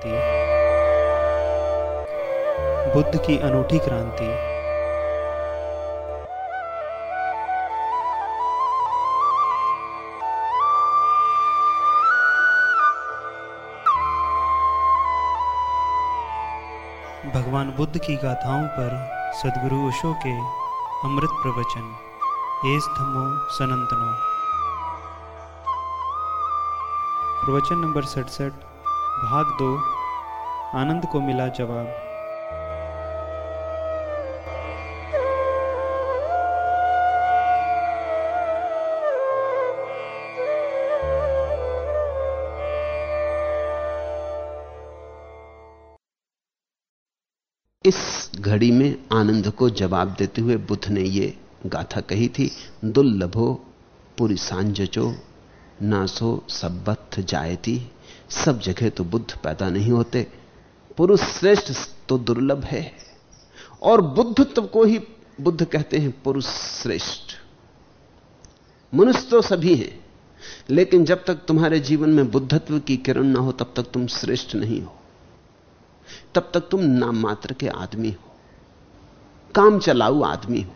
शक्ति बुद्ध की अनूठी क्रांति। भगवान बुद्ध की गाथाओं पर सदगुरु ओशो के अमृत प्रवचन। एस धमो सनंतनो। प्रवचन नंबर सड़सठ। भाग दो। आनंद को मिला जवाब। इस घड़ी में आनंद को जवाब देते हुए बुद्ध ने ये गाथा कही थी, दुर्लभो पूरी सांजचो नासो सब्बथ जायती सब जगह तो बुद्ध पैदा नहीं होते। पुरुष श्रेष्ठ तो दुर्लभ है। और बुद्धत्व को ही बुद्ध कहते हैं पुरुष श्रेष्ठ। मनुष्य तो सभी हैं। लेकिन जब तक तुम्हारे जीवन में बुद्धत्व की किरण ना हो, तब तक तुम श्रेष्ठ नहीं हो। तब तक तुम नाम मात्र के आदमी हो। काम चलाऊ आदमी हो।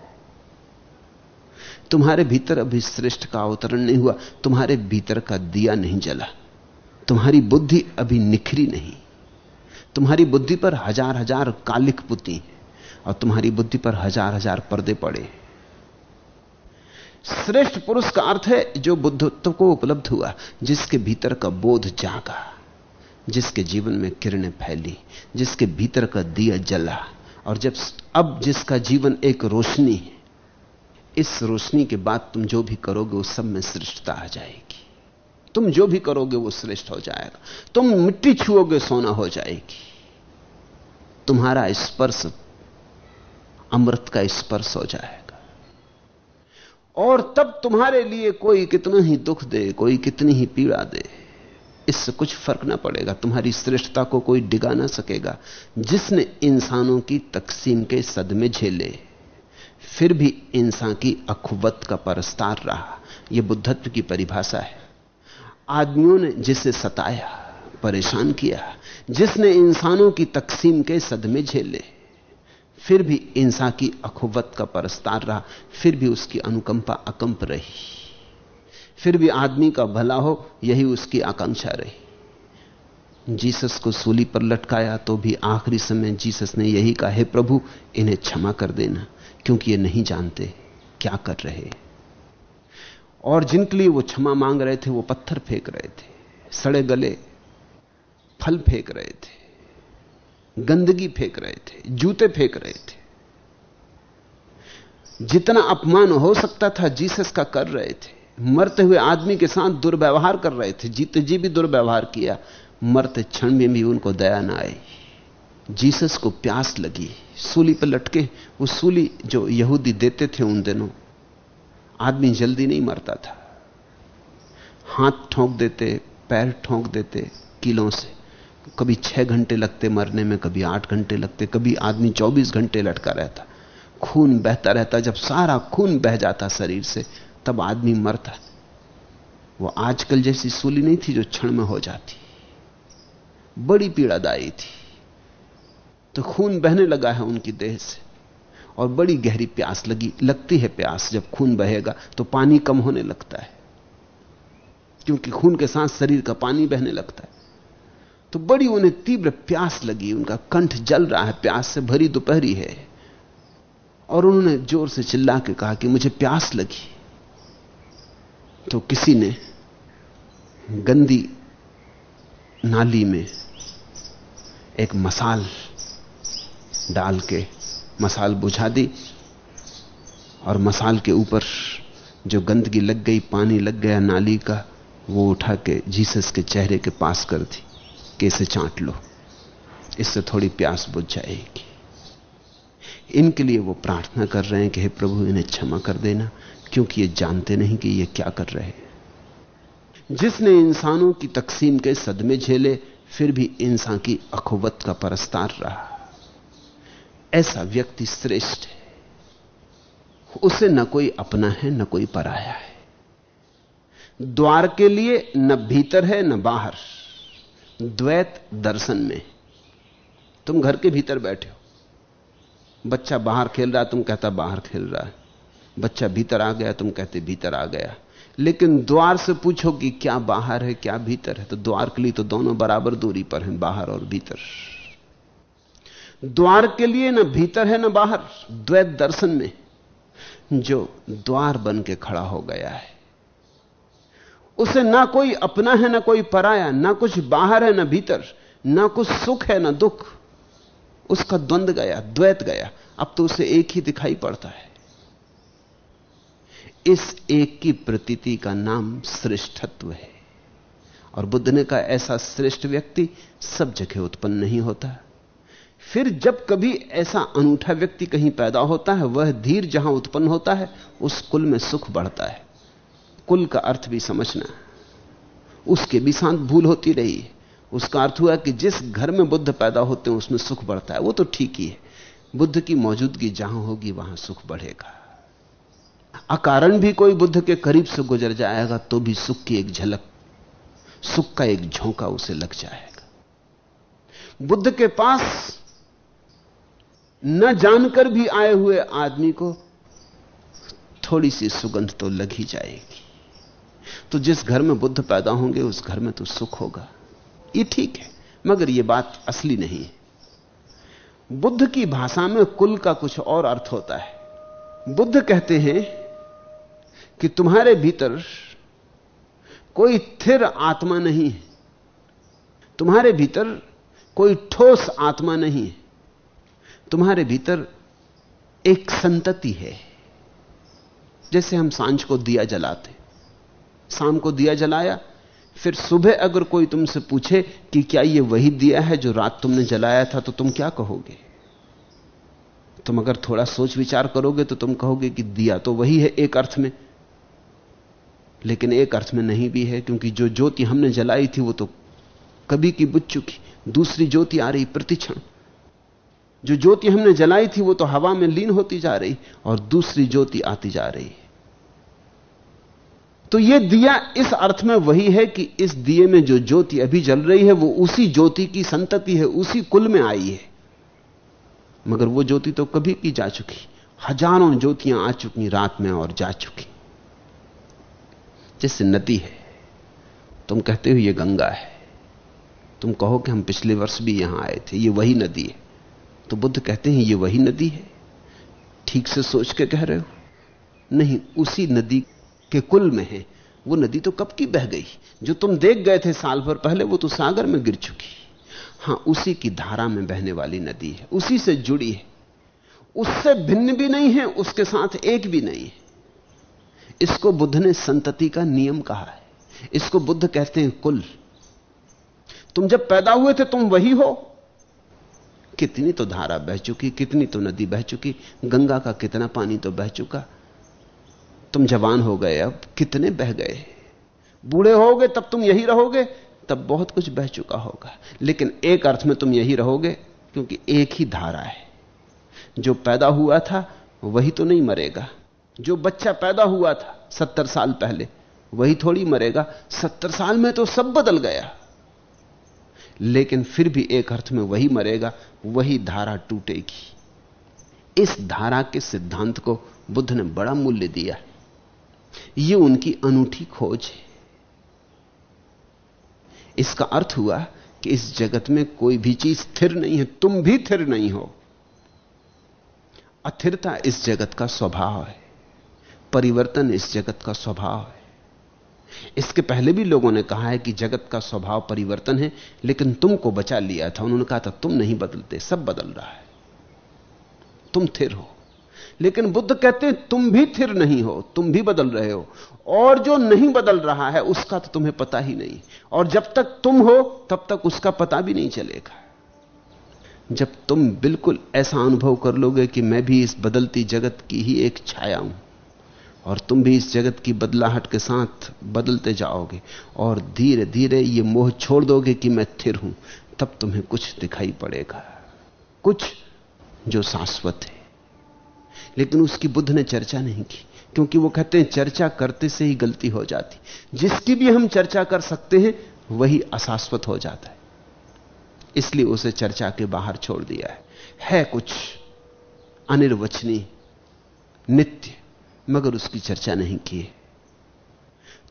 तुम्हारे भीतर अभी श्रेष्ठ का अवतरण नहीं हुआ। तुम्हारे भीतर का दिया नहीं जला। तुम्हारी बुद्धि अभी निखरी नहीं। तुम्हारी बुद्धि पर हज़ार हज़ार कालिक पुती और तुम्हारी बुद्धि पर हज़ार हज़ार पर्दे पड़े श्रेष्ठ पुरुष का अर्थ है जो बुद्धत्व को उपलब्ध हुआ, जिसके भीतर का बोध जागा, जिसके जीवन में किरणें फैली, जिसके भीतर का दिया जला, और जब अब जिसका जीवन एक रोशनी है, इस रोशनी के बाद तुम जो भी करोगे, उस सब में श्रेष्ठता आ जाएगी। तुम जो भी करोगे वो श्रेष्ठ हो जाएगा। तुम मिट्टी छुओगे, सोना हो जाएगी। तुम्हारा स्पर्श अमृत का स्पर्श हो जाएगा। और तब तुम्हारे लिए कोई कितना ही दुख दे, कोई कितनी ही पीड़ा दे, इससे कुछ फ़र्क ना पड़ेगा। तुम्हारी श्रेष्ठता को कोई डिगा ना सकेगा। जिसने इंसानों की तकसीम के सदमे झेले, फिर भी इंसान की अखुवत का परस्तार रहा। यह बुद्धत्व की परिभाषा है। आदमियों ने जिसे सताया, परेशान किया, जिसने इंसानों की तकसीम के सदमे झेले, फिर भी इंसान की अखुवत का परस्तार रहा, फिर भी उसकी अनुकंपा अकंप रही। फिर भी आदमी का भला हो, यही उसकी आकांक्षा रही। जीसस को सूली पर लटकाया तो भी आखिरी समय जीसस ने यही कहा, हे प्रभु, इन्हें क्षमा कर देना, क्योंकि ये नहीं जानते क्या कर रहे और जिनके लिए वो क्षमा मांग रहे थे, वो पत्थर फेंक रहे थे, सड़े गले फल फेंक रहे थे, गंदगी फेंक रहे थे, जूते फेंक रहे थे। जितना अपमान हो सकता था, जीसस का कर रहे थे। मरते हुए आदमी के साथ दुर्व्यवहार कर रहे थे, जीते जी भी दुर्व्यवहार किया, मरते क्षण में भी उनको दया ना आई। जीसस को प्यास लगी, सूली पर लटके वो सूली जो यहूदी देते थे उन दिनों आदमी जल्दी नहीं मरता था। हाथ ठोंक देते, पैर ठोंक देते किलों से। कभी छह घंटे लगते मरने में, कभी आठ घंटे लगते, कभी आदमी चौबीस घंटे लटका रहता। खून बहता रहता, जब सारा खून बह जाता शरीर से, तब आदमी मरता। वो आजकल जैसी सूली नहीं थी जो क्षण में हो जाती। बड़ी पीड़ादायी थी। तो खून बहने लगा है उनकी देह से। और बड़ी गहरी प्यास लगी, लगती है प्यास। जब खून बहेगा तो पानी कम होने लगता है, क्योंकि खून के साथ शरीर का पानी बहने लगता है। तो बड़ी उन्हें तीव्र प्यास लगी, उनका कंठ जल रहा है, प्यास से भरी दोपहरी है। और उन्होंने ज़ोर से चिल्ला के कहा कि मुझे प्यास लगी। तो किसी ने गंदी नाली में एक मसाल डाल के मसाल बुझा दी और मसाल के ऊपर जो गंदगी लग गई, पानी लग गया नाली का, वो उठा के जीसस के चेहरे के पास कर दी, कि इसे चाट लो। इससे थोड़ी प्यास बुझ जाएगी। इनके लिए वो प्रार्थना कर रहे हैं कि हे प्रभु, इन्हें क्षमा कर देना, क्योंकि ये जानते नहीं कि ये क्या कर रहे हैं। जिसने इंसानों की तकसीम के सदमे झेले, फिर भी इंसान की अखुवत का परस्तार रहा। ऐसा व्यक्ति श्रेष्ठ है। उसे न कोई अपना है, न कोई पराया है। द्वार के लिए न भीतर है, न बाहर। द्वैत दर्शन में। तुम घर के भीतर बैठे हो। बच्चा बाहर खेल रहा, तुम कहता बाहर खेल रहा है। बच्चा भीतर आ गया, तुम कहते भीतर आ गया। लेकिन द्वार से पूछो कि क्या बाहर है, क्या भीतर है? तो द्वार के लिए तो दोनों बराबर दूरी पर हैं, बाहर और भीतर। द्वार के लिए ना भीतर है ना बाहर। द्वैत दर्शन में जो द्वार बन के खड़ा हो गया है। उसे ना कोई अपना है, ना कोई पराया, ना कुछ बाहर है, ना भीतर, ना कुछ सुख है, ना दुख। उसका द्वंद गया, द्वैत गया। अब तो उसे एक ही दिखाई पड़ता है। इस एक की प्रतीति का नाम श्रेष्ठत्व है। और बुद्ध ने कहा, ऐसा श्रेष्ठ व्यक्ति सब जगह उत्पन्न नहीं होता। फिर जब कभी ऐसा अनूठा व्यक्ति कहीं पैदा होता है, वह धीर जहाँ उत्पन्न होता है, उस कुल में सुख बढ़ता है। कुल का अर्थ भी समझना उसके भी साथ भूल होती रही। है उसका अर्थ हुआ कि जिस घर में बुद्ध पैदा होते हैं, उसमें सुख बढ़ता है। वो तो ठीक ही है। बुद्ध की मौजूदगी जहाँ होगी, वहाँ सुख बढ़ेगा। अकारण भी कोई बुद्ध के करीब से गुजर जाएगा तो भी सुख की एक झलक, सुख का एक झोंका उसे लग जाएगा। बुद्ध के पास न जानकर भी आए हुए आदमी को थोड़ी सी सुगंध तो लग ही जाएगी। तो जिस घर में बुद्ध पैदा होंगे, उस घर में तो सुख होगा। ये ठीक है, मगर यह बात असली नहीं है। बुद्ध की भाषा में कुल का कुछ और अर्थ होता है। बुद्ध कहते हैं कि तुम्हारे भीतर कोई थिर आत्मा नहीं है। तुम्हारे भीतर कोई ठोस आत्मा नहीं है। तुम्हारे भीतर एक संतति है। जैसे हम साँझ को दिया जलाते शाम को दिया जलाया, फिर सुबह अगर कोई तुमसे पूछे कि क्या यह वही दिया है जो रात तुमने जलाया था तो तुम क्या कहोगे? तुम अगर थोड़ा सोच विचार करोगे तो तुम कहोगे कि दिया तो वही है एक अर्थ में। लेकिन एक अर्थ में नहीं भी है, क्योंकि जो ज्योति हमने जलाई थी, वो तो कभी की बुझ चुकी। दूसरी ज्योति आ रही प्रतिक्षण। जो ज्योति हमने जलाई थी वो तो हवा में लीन होती जा रही और दूसरी ज्योति आती जा रही। है तो यह दिया इस अर्थ में वही है कि इस दिए में जो ज्योति अभी जल रही है, वो उसी ज्योति की संतति है, उसी कुल में आई है। मगर वो ज्योति तो कभी की जा चुकी। हज़ारों ज्योतियाँ आ चुकी, रात में और जा चुकी। जैसे नदी है, तुम कहते हो ये गंगा है। तुम कहो कि हम पिछले वर्ष भी यहाँ आए थे, ये वही नदी है। तो बुद्ध कहते हैं, ये वही नदी है। ठीक से सोच के कह रहे हो। नहीं, उसी नदी के कुल में है। वो नदी तो कब की बह गई? जो तुम देख गए थे साल भर पहले, वो तो सागर में गिर चुकी हाँ। उसी की धारा में बहने वाली नदी है। उसी से जुड़ी है। उससे भिन्न भी नहीं है, उसके साथ एक भी नहीं है। इसको बुद्ध ने संतति का नियम कहा है। इसको बुद्ध कहते हैं कुल। तुम जब पैदा हुए थे, तुम वही हो। कितनी तो धारा बह चुकी, कितनी तो नदी बह चुकी, गंगा का कितना पानी तो बह चुका। तुम जवान हो गए अब, कितने बह गए? बूढ़े होगे तब तुम यही रहोगे, तब बहुत कुछ बह चुका होगा। लेकिन एक अर्थ में तुम यही रहोगे, क्योंकि एक ही धारा है। जो पैदा हुआ था, वही तो नहीं मरेगा। जो बच्चा पैदा हुआ था, सत्तर साल पहले, वही थोड़ी मरेगा। सत्तर साल में तो सब बदल गया। लेकिन फिर भी एक अर्थ में वही मरेगा, वही धारा टूटेगी। इस धारा के सिद्धांत को बुद्ध ने बड़ा मूल्य दिया यह उनकी अनूठी खोज है। इसका अर्थ हुआ कि इस जगत में कोई भी चीज़ स्थिर नहीं है, तुम भी स्थिर नहीं हो। अथिरता इस जगत का स्वभाव है। परिवर्तन इस जगत का स्वभाव है। इसके पहले भी लोगों ने कहा है कि जगत का स्वभाव परिवर्तन है, लेकिन तुमको बचा लिया था। उन्होंने कहा था, तुम नहीं बदलते, सब बदल रहा है। तुम थिर हो। लेकिन बुद्ध कहते हैं, तुम भी थिर नहीं हो, तुम भी बदल रहे हो। और जो नहीं बदल रहा है, उसका तो तुम्हें पता ही नहीं। और जब तक तुम हो, तब तक उसका पता भी नहीं चलेगा। जब तुम बिल्कुल ऐसा अनुभव कर लोगे कि मैं भी इस बदलती जगत की ही एक छाया हूँ और तुम भी इस जगत की बदलाहट के साथ बदलते जाओगे और धीरे धीरे ये मोह छोड़ दोगे कि मैं थिर हूँ, तब तुम्हें कुछ दिखाई पड़ेगा। कुछ जो शाश्वत है। लेकिन उसकी बुद्ध ने चर्चा नहीं की, क्योंकि वो कहते हैं, चर्चा करते से ही गलती हो जाती। जिसकी भी हम चर्चा कर सकते हैं, वही अशाश्वत हो जाता है। इसलिए उसे चर्चा के बाहर छोड़ दिया है। है कुछ अनिर्वचनीय नित्य मगर उसकी चर्चा नहीं की। है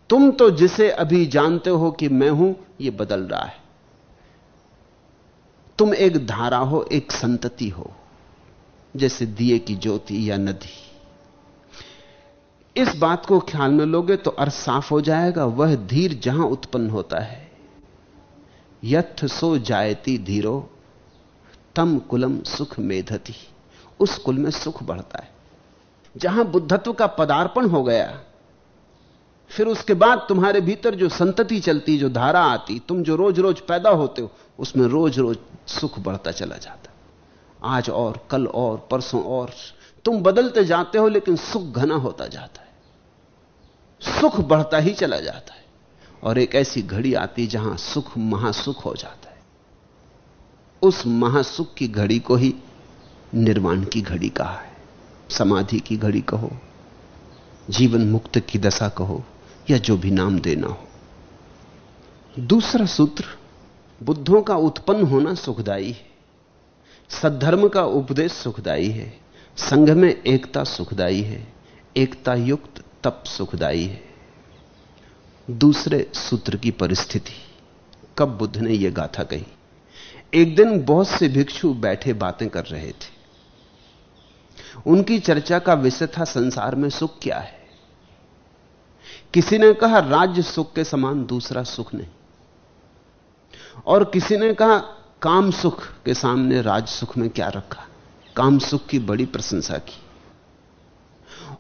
तुम तो जिसे अभी जानते हो कि मैं हूँ यह बदल रहा है। तुम एक धारा हो, एक संतति हो, जैसे दिए की ज्योति या नदी। इस बात को ख्याल में लोगे तो अर्थ साफ़ हो जाएगा, वह धीर जहाँ उत्पन्न होता है। यथ सो जायती धीरो, तम कुलम सुख मेधती, उस कुल में सुख बढ़ता है। जहाँ बुद्धत्व का पदार्पण हो गया, फिर उसके बाद तुम्हारे भीतर जो संतति चलती, जो धारा आती, तुम जो रोज रोज पैदा होते हो, उसमें रोज रोज सुख बढ़ता चला जाता। आज और, कल और, परसों और, तुम बदलते जाते हो, लेकिन सुख घना होता जाता है। सुख बढ़ता ही चला जाता है, और एक ऐसी घड़ी आती जहाँ सुख, महासुख हो जाता है। उस महासुख की घड़ी को ही निर्वाण की घड़ी कहा है। समाधि की घड़ी कहो, जीवन मुक्त की दशा कहो, या जो भी नाम देना हो। दूसरा सूत्र, बुद्धों का उत्पन्न होना सुखदाई है। सद्धर्म का उपदेश सुखदाई है। संघ में एकता सुखदाई है। एकता युक्त तप सुखदाई है। दूसरे सूत्र की परिस्थिति, कब बुद्ध ने यह गाथा कही? एक दिन बहुत से भिक्षु बैठे बातें कर रहे थे। उनकी चर्चा का विषय था संसार में सुख क्या है? किसी ने कहा राज्य सुख के समान दूसरा सुख नहीं। और किसी ने कहा काम सुख के सामने राज सुख में क्या रखा? काम सुख की बड़ी प्रशंसा की।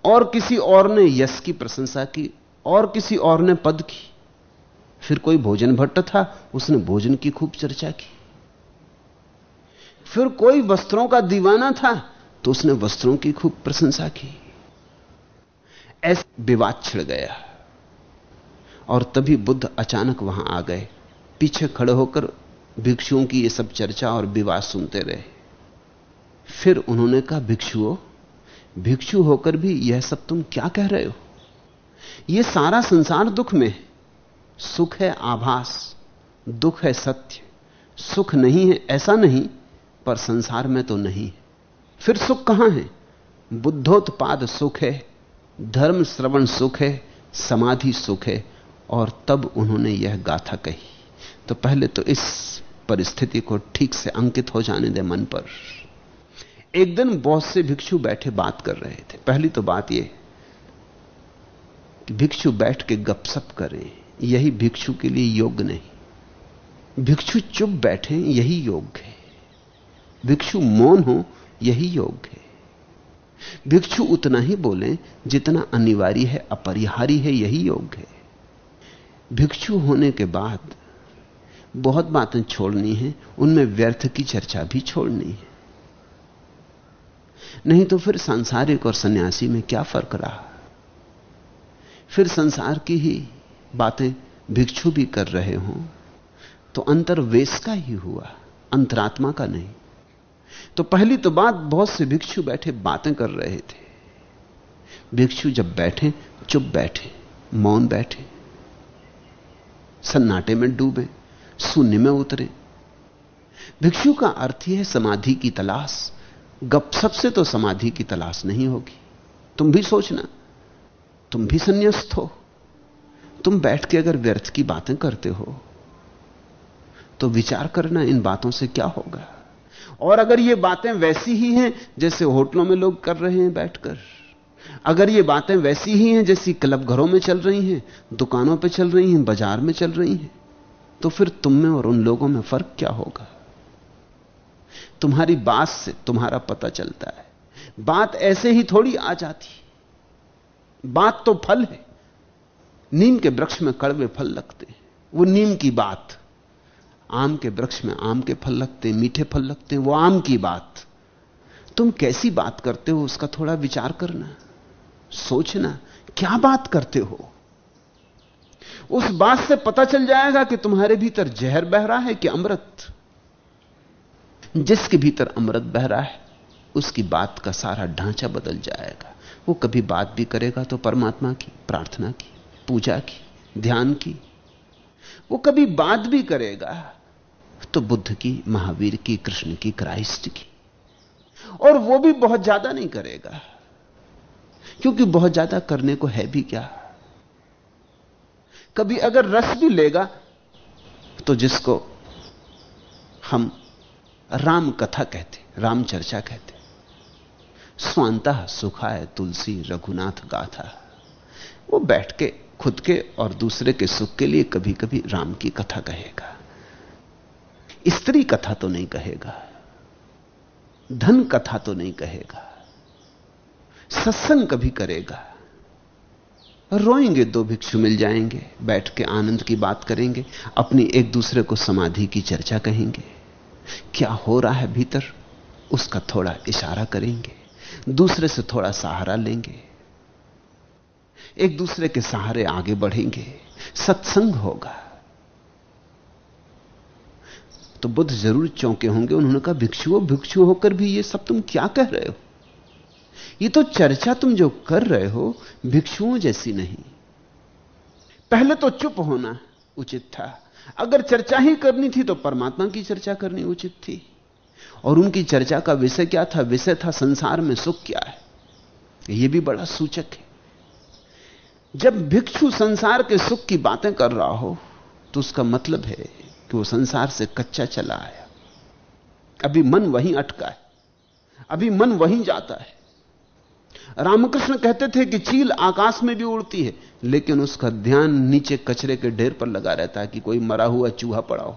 और किसी और ने यश की प्रशंसा की, और किसी और ने पद की। फिर कोई भोजन भट्ट था, उसने भोजन की खूब चर्चा की। फिर कोई वस्त्रों का दीवाना था तो उसने वस्त्रों की खूब प्रशंसा की। ऐसे विवाद छिड़ गया। और तभी बुद्ध अचानक वहाँ आ गए। पीछे खड़े होकर भिक्षुओं की ये सब चर्चा और विवाद सुनते रहे। फिर उन्होंने कहा, भिक्षुओं, भिक्षु होकर भी यह सब तुम क्या कह रहे हो? यह सारा संसार दुख में है। सुख है आभास, दुख है सत्य, सुख नहीं है ऐसा नहीं, पर संसार में तो नहीं फिर सुख कहाँ है? बुद्धोत्पाद सुख है, धर्म श्रवण सुख है, समाधि सुख है, और तब उन्होंने यह गाथा कही। तो पहले तो इस परिस्थिति को ठीक से अंकित हो जाने दे मन पर। एक दिन बहुत से भिक्षु बैठे बात कर रहे थे। पहली तो बात यह कि भिक्षु बैठ के गपसप करें, यही भिक्षु के लिए योग्य नहीं। भिक्षु चुप बैठे, यही योग्य है। भिक्षु मौन हो यही योग है। भिक्षु उतना ही बोले, जितना अनिवार्य है अपरिहारी है, यही योग है। भिक्षु होने के बाद बहुत बातें छोड़नी है, उनमें व्यर्थ की चर्चा भी छोड़नी है। नहीं तो फिर सांसारिक और सन्यासी में क्या फ़र्क रहा? फिर संसार की ही बातें भिक्षु भी कर रहे हों तो अंतर वेश का ही हुआ, अंतरात्मा का नहीं। तो पहली तो बात, बहुत से भिक्षु बैठे बातें कर रहे थे। भिक्षु जब बैठे, चुप बैठे, मौन बैठे, सन्नाटे में डूबे, शून्य में उतरे। भिक्षु का अर्थ ही है, समाधि की तलाश। गप सबसे तो समाधि की तलाश नहीं होगी। तुम भी सोचना, तुम भी संन्यास्त हो। तुम बैठ के अगर व्यर्थ की बातें करते हो तो विचार करना इन बातों से क्या होगा? और अगर ये बातें वैसी ही हैं जैसे होटलों में लोग कर रहे हैं बैठकर, अगर ये बातें वैसी ही हैं जैसी क्लब घरों में चल रही हैं, दुकानों पर चल रही हैं, बाज़ार में चल रही हैं तो फिर तुम में और उन लोगों में फ़र्क क्या होगा? तुम्हारी बात से तुम्हारा पता चलता है। बात ऐसे ही थोड़ी आ जाती बात तो फल है। नीम के वृक्ष में कड़वे फल लगते हैं। वो नीम की बात। आम के वृक्ष में आम के फल लगते हैं, मीठे फल लगते हैं, वो आम की बात। तुम कैसी बात करते हो, उसका थोड़ा विचार करना, सोचना, क्या बात करते हो? उस बात से पता चल जाएगा कि तुम्हारे भीतर जहर बह रहा है कि अमृत। जिसके भीतर अमृत बह रहा है, उसकी बात का सारा ढांचा बदल जाएगा। वो कभी बात भी करेगा तो परमात्मा की, प्रार्थना की, पूजा की, ध्यान की। वो कभी बात भी करेगा तो बुद्ध की, महावीर की, कृष्ण की, क्राइस्ट की। और वो भी बहुत ज़्यादा नहीं करेगा। क्योंकि बहुत ज़्यादा करने को है भी क्या? कभी अगर रस भी लेगा तो जिसको हम राम कथा कहते, राम चर्चा कहते, स्वांता सुखाए तुलसी, रघुनाथ गाथा, वो बैठ के, खुद के और दूसरे के सुख के लिए कभी कभी राम की कथा कहेगा। स्त्री कथा तो नहीं कहेगा, धन कथा तो नहीं कहेगा, सत्संग कभी करेगा। रोएँगे दो भिक्षु मिल जाएँगे, बैठ के आनंद की बात करेंगे, अपनी एक दूसरे को समाधि की चर्चा कहेंगे। क्या हो रहा है भीतर? उसका थोड़ा इशारा करेंगे, दूसरे से थोड़ा सहारा लेंगे, एक दूसरे के सहारे आगे बढ़ेंगे, सत्संग होगा। तो बुद्ध ज़रूर चौंके होंगे। उन्होंने कहा, भिक्षुओं, भिक्षु होकर भी ये सब तुम क्या कह रहे हो? ये तो चर्चा तुम जो कर रहे हो, भिक्षुओं जैसी नहीं। पहले तो चुप होना उचित था। अगर चर्चा ही करनी थी तो परमात्मा की चर्चा करनी उचित थी। और उनकी चर्चा का विषय क्या था? विषय था संसार में सुख क्या है? यह भी बड़ा सूचक है। जब भिक्षु संसार के सुख की बातें कर रहा हो तो उसका मतलब है कि वो संसार से कच्चा चला आया अभी मन वहीं अटका है। अभी मन वहीं जाता है। रामकृष्ण कहते थे कि चील आकाश में भी उड़ती है, लेकिन उसका ध्यान नीचे कचरे के ढेर पर लगा रहता है कि कोई मरा हुआ चूहा पड़ा हो।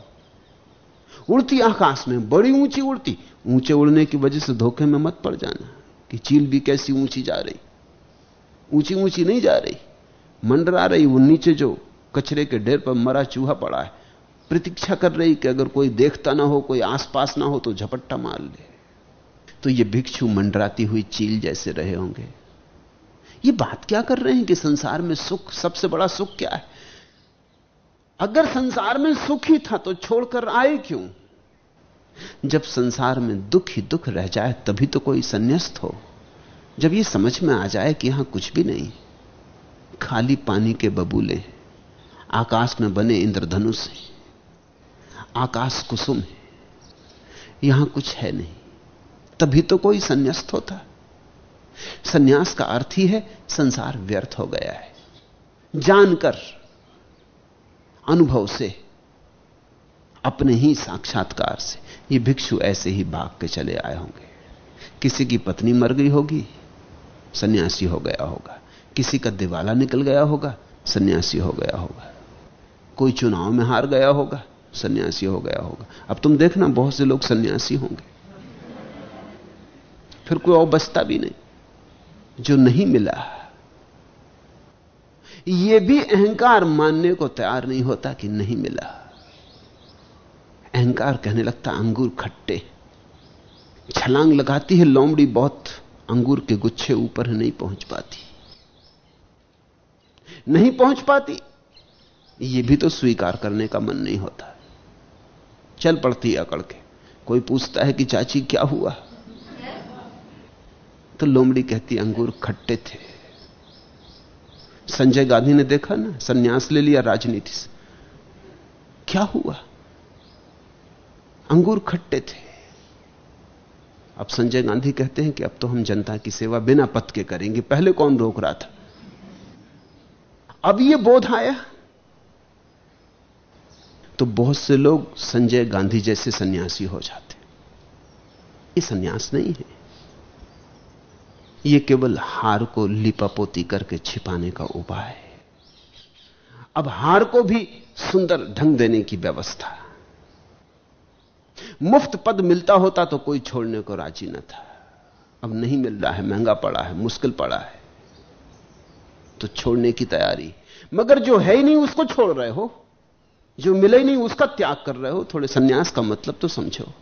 उड़ती आकाश में, बड़ी ऊँची उड़ती। ऊँचे उड़ने की वजह से धोखे में मत पड़ जाना कि चील भी कैसी ऊँची जा रही। ऊँची ऊँची नहीं जा रही। मंडरा रही वो नीचे जो कचरे के ढेर पर मरा चूहा पड़ा है। प्रतीक्षा कर रही कि अगर कोई देखता ना हो, कोई आसपास ना हो तो झपट्टा मार ले। तो ये भिक्षु मंडराती हुई चील जैसे रहे होंगे। ये बात क्या कर रहे हैं कि संसार में सुख, सबसे बड़ा सुख क्या है? अगर संसार में सुख ही था तो छोड़कर आए क्यों? जब संसार में दुख ही दुख रह जाए, तभी तो कोई संन्यास्त हो। जब ये समझ में आ जाए कि यहाँ कुछ भी नहीं, खाली पानी के बबूले आकाश में बने इंद्रधनुष है। आकाश कुसुम है। यहाँ कुछ है नहीं। तभी तो कोई संन्यास्त होता। संन्यास का अर्थ ही है, संसार व्यर्थ हो गया है। जानकर, अनुभव से, अपने ही साक्षात्कार से, ये भिक्षु ऐसे ही भाग के चले आए होंगे। किसी की पत्नी मर गई होगी, सन्यासी हो गया होगा। किसी का दिवाला निकल गया होगा, सन्यासी हो गया होगा। कोई चुनाव में हार गया होगा सन्यासी हो गया होगा। अब तुम देखना, बहुत से लोग सन्यासी होंगे। फिर कोई और बचता भी नहीं। जो नहीं मिला यह भी अहंकार मानने को तैयार नहीं होता कि नहीं मिला। अहंकार कहने लगता, अंगूर खट्टे छलांग लगाती है, लोमड़ी बहुत, अंगूर के गुच्छे ऊपर नहीं पहुँच पाती। नहीं पहुँच पाती यह भी तो स्वीकार करने का मन नहीं होता। चल पड़ती अकड़ के। कोई पूछता है कि चाची क्या हुआ? तो लोमड़ी कहती, अंगूर खट्टे थे। संजय गांधी ने देखा ना, सन्यास ले लिया राजनीति से। क्या हुआ? अंगूर खट्टे थे। अब संजय गांधी कहते हैं कि अब तो हम जनता की सेवा बिना पथ के करेंगे। पहले कौन रोक रहा था? अब यह बोध आया। तो बहुत से लोग संजय गांधी जैसे सन्यासी हो जाते ये सन्यास नहीं है। यह केवल हार को लिपापोती करके छिपाने का उपाय है। अब हार को भी सुंदर ढंग देने की व्यवस्था। मुफ़्त पद मिलता होता तो कोई छोड़ने को राज़ी न था। अब नहीं मिल रहा है, महँगा पड़ा है, मुश्किल पड़ा है। तो छोड़ने की तैयारी। मगर जो है ही नहीं, उसको छोड़ रहे हो। जो मिले ही नहीं, उसका त्याग कर रहे हो, थोड़े सन्यास का मतलब तो समझो।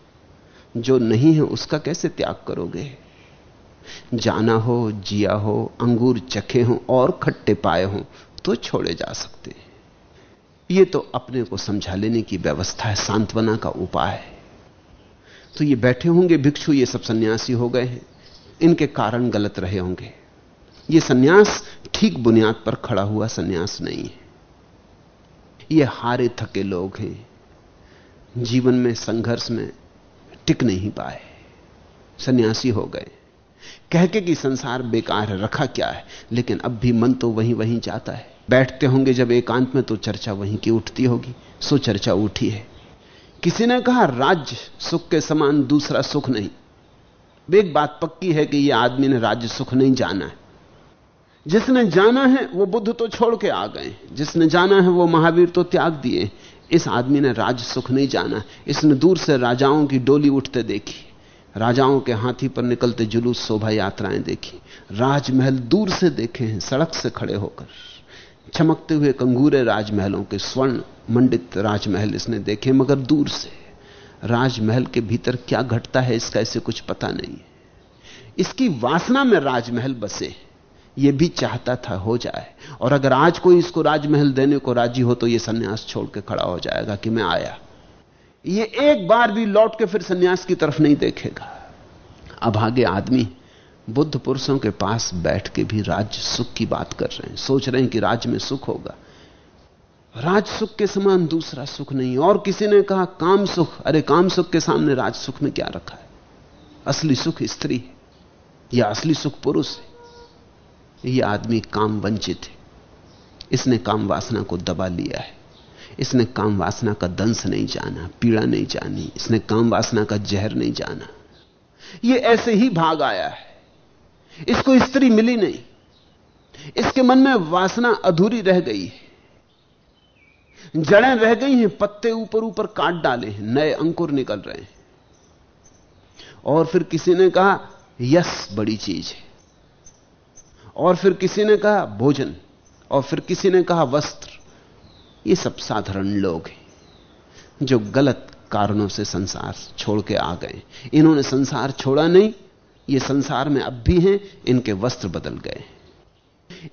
जो नहीं है, उसका कैसे त्याग करोगे? जाना हो, जिया हो, अंगूर चखे हो, और खट्टे पाए हो तो छोड़े जा सकते ये तो अपने को समझा लेने की व्यवस्था है, सांत्वना का उपाय है। तो ये बैठे होंगे, भिक्षु, ये सब सन्यासी हो गए हैं। इनके कारण गलत रहे होंगे। ये सन्यास ठीक बुनियाद पर खड़ा हुआ सन्यास नहीं है। ये हारे थके लोग हैं। जीवन में, संघर्ष में टिक नहीं पाए। सन्यासी हो गए। कह के कि संसार बेकार है, रखा क्या है? लेकिन अब भी मन तो वहीं वहीं जाता है। बैठते होंगे जब एकांत में तो चर्चा वहीं की उठती होगी। सो चर्चा उठी है। किसी ने कहा, राज्य सुख के समान दूसरा सुख नहीं। एक बात पक्की है कि यह आदमी ने राज्य सुख नहीं जाना है। जिसने जाना है, वो बुद्ध तो छोड़ के आ गए। जिसने जाना है, वो महावीर तो त्याग दिए। इस आदमी ने राज सुख नहीं जाना। इसने दूर से राजाओं की डोली उठते देखी। राजाओं के हाथी पर निकलते जुलूस शोभा यात्राएँ देखी। राजमहल दूर से देखे हैं, सड़क से खड़े होकर। चमकते हुए कंगूरे राजमहलों के स्वर्ण मंडित राजमहल इसने देखे, मगर दूर से। राजमहल के भीतर क्या घटता है, इसका इसे कुछ पता नहीं इसकी वासना में राजमहल बसे। यह भी चाहता था हो जाए। और अगर आज कोई इसको राजमहल देने को राज़ी हो तो यह सन्यास छोड़ के खड़ा हो जाएगा कि मैं आया। ये एक बार भी लौट के फिर सन्यास की तरफ़ नहीं देखेगा। अभागे आदमी बुद्ध पुरुषों के पास बैठ के भी राज सुख की बात कर रहे हैं। सोच रहे हैं कि राज में सुख होगा। राज सुख के समान दूसरा सुख नहीं और किसी ने कहा, काम सुख। अरे, काम सुख के सामने राज सुख में क्या रखा है? असली सुख स्त्री है। या असली सुख पुरुष है। यह आदमी काम वंचित है। इसने काम वासना को दबा लिया है। इसने काम वासना का दंश नहीं जाना, पीड़ा नहीं जानी, इसने काम वासना का जहर नहीं जाना। यह ऐसे ही भाग आया है। इसको स्त्री मिली नहीं। इसके मन में वासना अधूरी रह गई है। जड़ें रह गई हैं, पत्ते ऊपर ऊपर काट डाले हैं, नए अंकुर निकल रहे हैं। और फिर किसी ने कहा, यस बड़ी चीज़ है। और फिर किसी ने कहा भोजन, और फिर किसी ने कहा वस्त्र। ये सब साधारण लोग हैं, जो गलत कारणों से संसार छोड़ के आ गए। इन्होंने संसार छोड़ा नहीं, ये संसार में अब भी हैं, इनके वस्त्र बदल गए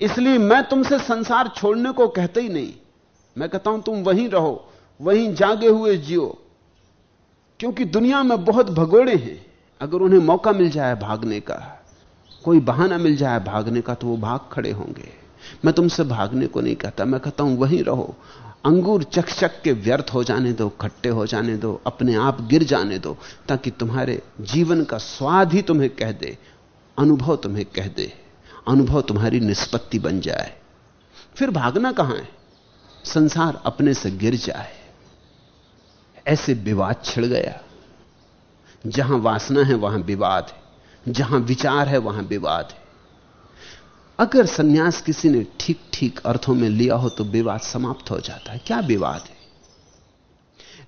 इसलिए मैं तुमसे संसार छोड़ने को कहते ही नहीं। मैं कहता हूँ, तुम वहीं रहो, वहीं जागे हुए जियो। क्योंकि दुनिया में बहुत भगोड़े हैं, अगर उन्हें मौका मिल जाए भागने का। कोई बहाना मिल जाए भागने का तो वो भाग खड़े होंगे। मैं तुमसे भागने को नहीं कहता, मैं कहता हूँ, वहीं रहो। अंगूर चक चक के व्यर्थ हो जाने दो, खट्टे हो जाने दो, अपने आप गिर जाने दो, ताकि तुम्हारे जीवन का स्वाद ही तुम्हें कह दे, अनुभव तुम्हें कह दे, अनुभव तुम्हारी निष्पत्ति बन जाए। फिर भागना कहाँ है? संसार अपने से गिर जाए। ऐसे विवाद छिड़ गया। जहाँ वासना है, वहाँ विवाद है। जहाँ विचार है, वहाँ विवाद है। अगर सन्यास किसी ने ठीक ठीक अर्थों में लिया हो तो विवाद समाप्त हो जाता है। क्या विवाद है?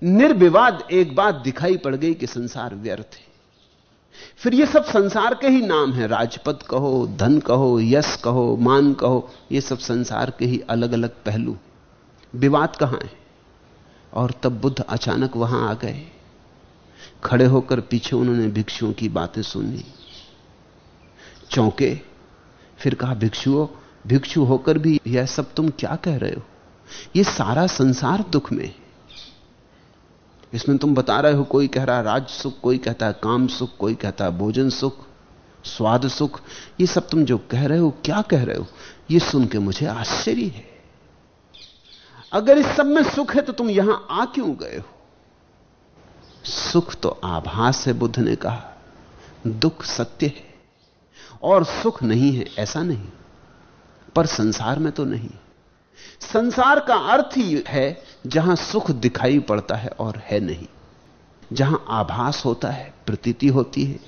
निर्विवाद एक बात दिखाई पड़ गई कि संसार व्यर्थ है। फिर ये सब संसार के ही नाम है। राजपद कहो, धन कहो, यश कहो, मान कहो, ये सब संसार के ही अलग अलग पहलू विवाद कहाँ है? और तब बुद्ध अचानक वहाँ आ गए। खड़े होकर पीछे उन्होंने भिक्षुओं की बातें सुनी। चौंके। फिर कहा, भिक्षुओं, भिक्षु होकर भी यह सब तुम क्या कह रहे हो? यह सारा संसार दुख में इसमें तुम बता रहे हो, कोई कह रहा है राज सुख, कोई कहता है काम सुख, कोई कहता है भोजन सुख, स्वाद सुख। ये सब तुम जो कह रहे हो, क्या कह रहे हो? ये सुन के मुझे आश्चर्य है। अगर इस सब में सुख है तो तुम यहाँ आ क्यों गए हो? सुख तो आभास है, बुद्ध ने कहा। दुख सत्य है। और सुख नहीं है, ऐसा नहीं। पर संसार में तो नहीं। संसार का अर्थ ही है, जहाँ सुख दिखाई पड़ता है और है नहीं। जहाँ आभास होता है, प्रतीति होती है,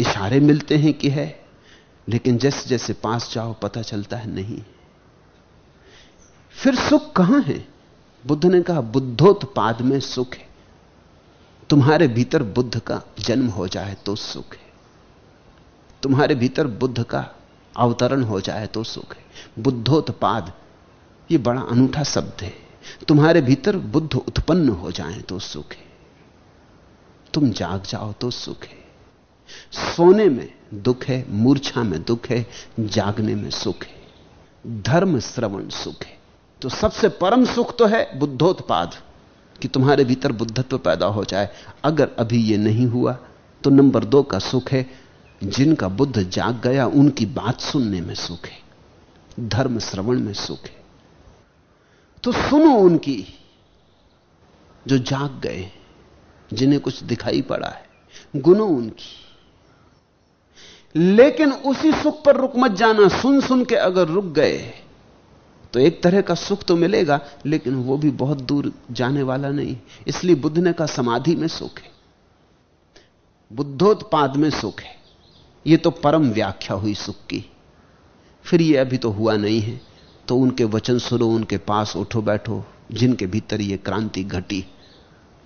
इशारे मिलते हैं कि है, लेकिन जैसे जैसे पास जाओ, पता चलता है नहीं। फिर सुख कहाँ है? बुद्ध ने कहा, बुद्धोत्पाद में सुख है। तुम्हारे भीतर बुद्ध का जन्म हो जाए तो सुख है। तुम्हारे भीतर बुद्ध का अवतरण हो जाए तो सुख है। बुद्धोत्पाद, ये बड़ा अनूठा शब्द है। तुम्हारे भीतर बुद्ध उत्पन्न हो जाए तो सुख है। तुम जाग जाओ तो सुख है। सोने में दुख है, मूर्छा में दुख है, जागने में सुख है। धर्म श्रवण सुख है। तो सबसे परम सुख तो है बुद्धोत्पाद, कि तुम्हारे भीतर बुद्धत्व पैदा हो जाए। अगर अभी यह नहीं हुआ तो नंबर दो का सुख है जिनका बुद्ध जाग गया, उनकी बात सुनने में सुख है, धर्म श्रवण में सुख है। तो सुनो उनकी, जो जाग गए, जिन्हें कुछ दिखाई पड़ा है, गुनो उनकी। लेकिन उसी सुख पर रुक मत जाना, सुन सुन के अगर रुक गए तो एक तरह का सुख तो मिलेगा, लेकिन वो भी बहुत दूर जाने वाला नहीं। इसलिए बुद्ध ने कहा, समाधि में सुख है, बुद्धोत्पाद में सुख है। ये तो परम व्याख्या हुई सुख की फिर ये अभी तो हुआ नहीं है। तो उनके वचन सुनो, उनके पास उठो, बैठो। जिनके भीतर ये क्रांति घटी,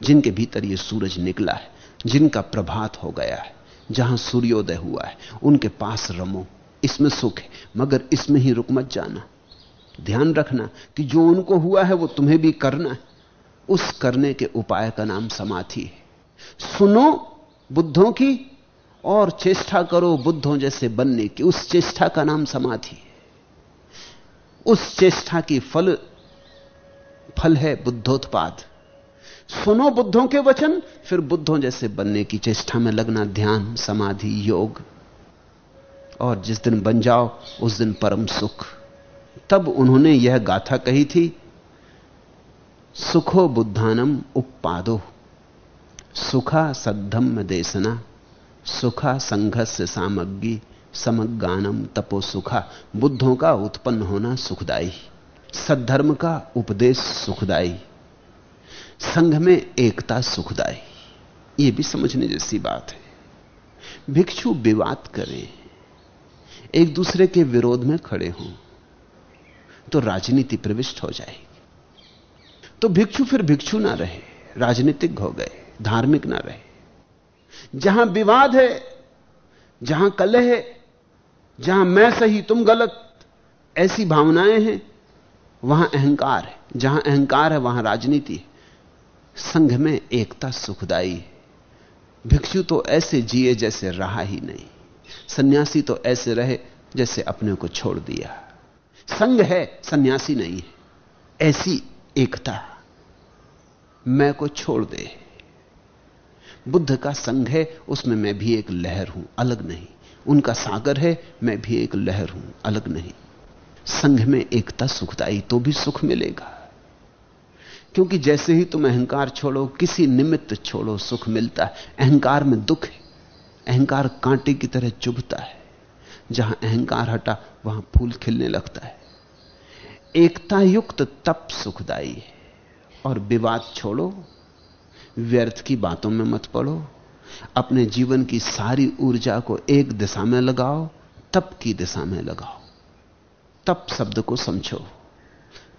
जिनके भीतर ये सूरज निकला है, जिनका प्रभात हो गया है, जहाँ सूर्योदय हुआ है, उनके पास रमो। इसमें सुख है, मगर इसमें ही रुक मत जाना। ध्यान रखना कि जो उनको हुआ है, वो तुम्हें भी करना है। उस करने के उपाय का नाम समाधि है। सुनो बुद्धों की और चेष्टा करो बुद्धों जैसे बनने की। उस चेष्टा का नाम समाधि उस चेष्टा की फल फल है बुद्धोत्पाद। सुनो बुद्धों के वचन, फिर बुद्धों जैसे बनने की चेष्टा में लगना ध्यान, समाधि, योग। और जिस दिन बन जाओ, उस दिन परम सुख। तब उन्होंने यह गाथा कही थी, सुखो बुद्धानम उपादो सुखा सद्धम देशना। सुखा संघर्ष सामग्री समगानम तपो सुखा। बुद्धों का उत्पन्न होना सुखदाई सद्धर्म का उपदेश सुखदाई संघ में एकता सुखदाई यह भी समझने जैसी बात है। भिक्षु विवाद करें, एक दूसरे के विरोध में खड़े हों तो राजनीति प्रविष्ट हो जाएगी। तो भिक्षु फिर भिक्षु ना रहे, राजनीतिक हो गए, धार्मिक ना रहे। जहाँ विवाद है, जहाँ कलह है, जहाँ मैं सही, तुम गलत, ऐसी भावनाएँ हैं, वहाँ अहंकार है। जहाँ अहंकार है, वहाँ राजनीति है। संघ में एकता सुखदाई है। भिक्षु तो ऐसे जिए जैसे रहा ही नहीं। सन्यासी तो ऐसे रहे जैसे अपने को छोड़ दिया। संघ है, सन्यासी नहीं है। ऐसी एकता मैं को छोड़ दे। बुद्ध का संघ है, उसमें मैं भी एक लहर हूँ, अलग नहीं। उनका सागर है, मैं भी एक लहर हूँ, अलग नहीं। संघ में एकता सुखदाई तो भी सुख मिलेगा। क्योंकि जैसे ही तुम अहंकार छोड़ो, किसी निमित्त छोड़ो, सुख मिलता है। अहंकार में दुख है। अहंकार कांटे की तरह चुभता है। जहाँ अहंकार हटा, वहाँ फूल खिलने लगता है। एकता युक्त तप सुखदाई है। और विवाद छोड़ो व्यर्थ की बातों में मत पड़ो। अपने जीवन की सारी ऊर्जा को एक दिशा में लगाओ, तप की दिशा में लगाओ। तप शब्द को समझो।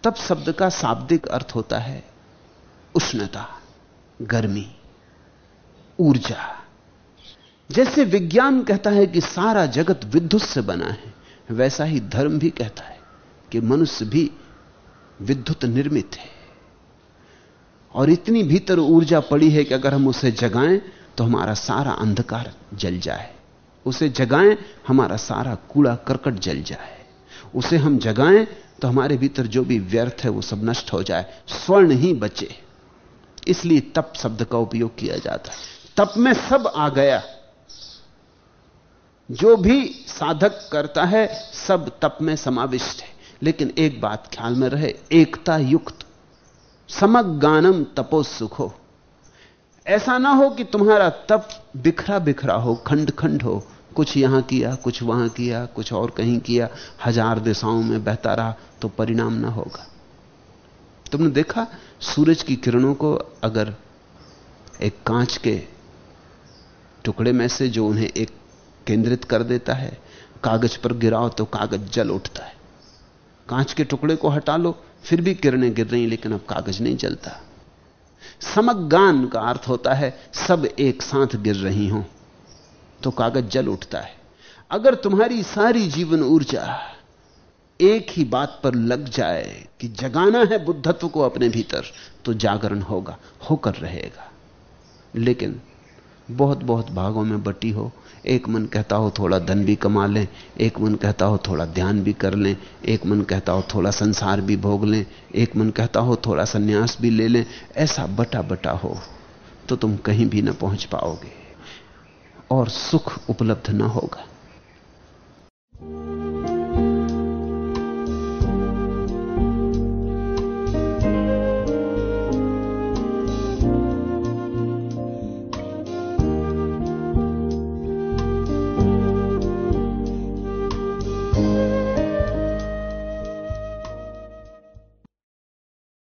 तप शब्द का शाब्दिक अर्थ होता है उष्णता, गर्मी, ऊर्जा। जैसे विज्ञान कहता है कि सारा जगत विद्युत से बना है, वैसा ही धर्म भी कहता है कि मनुष्य भी विद्युत निर्मित है। और इतनी भीतर ऊर्जा पड़ी है कि अगर हम उसे जगाएँ तो हमारा सारा अंधकार जल जाए। उसे जगाएँ, हमारा सारा कूड़ा करकट जल जाए। उसे हम जगाएँ तो हमारे भीतर जो भी व्यर्थ है, वो सब नष्ट हो जाए। स्वर्ण ही बचे। इसलिए तप शब्द का उपयोग किया जाता है। तप में सब आ गया। जो भी साधक करता है, सब तप में समाविष्ट है। लेकिन एक बात ख्याल में रहे, एकता युक्त समगानम तपो सुखो। ऐसा ना हो कि तुम्हारा तप बिखरा बिखरा हो, खंड खंड हो। कुछ यहाँ किया, कुछ वहाँ किया, कुछ और कहीं किया, हज़ार दिशाओं में बहता रहा तो परिणाम ना होगा। तुमने देखा, सूरज की किरणों को अगर एक कांच के टुकड़े में से जो उन्हें एक केंद्रित कर देता है, कागज़ पर गिराओ तो कागज़ जल उठता है। कांच के टुकड़े को हटा लो फिर भी किरणें गिर रही, लेकिन अब कागज़ नहीं जलता। समगान का अर्थ होता है, सब एक साथ गिर रही हो तो कागज़ जल उठता है। अगर तुम्हारी सारी जीवन ऊर्जा एक ही बात पर लग जाए कि जगाना है बुद्धत्व को अपने भीतर तो जागरण होगा, होकर रहेगा। लेकिन बहुत बहुत भागों में बटी हो। एक मन कहता हो थोड़ा धन भी कमा लें, एक मन कहता हो थोड़ा ध्यान भी कर लें, एक मन कहता हो थोड़ा संसार भी भोग लें, एक मन कहता हो थोड़ा संन्यास भी ले लें, ऐसा बटा बटा हो तो तुम कहीं भी ना पहुँच पाओगे और सुख उपलब्ध ना होगा।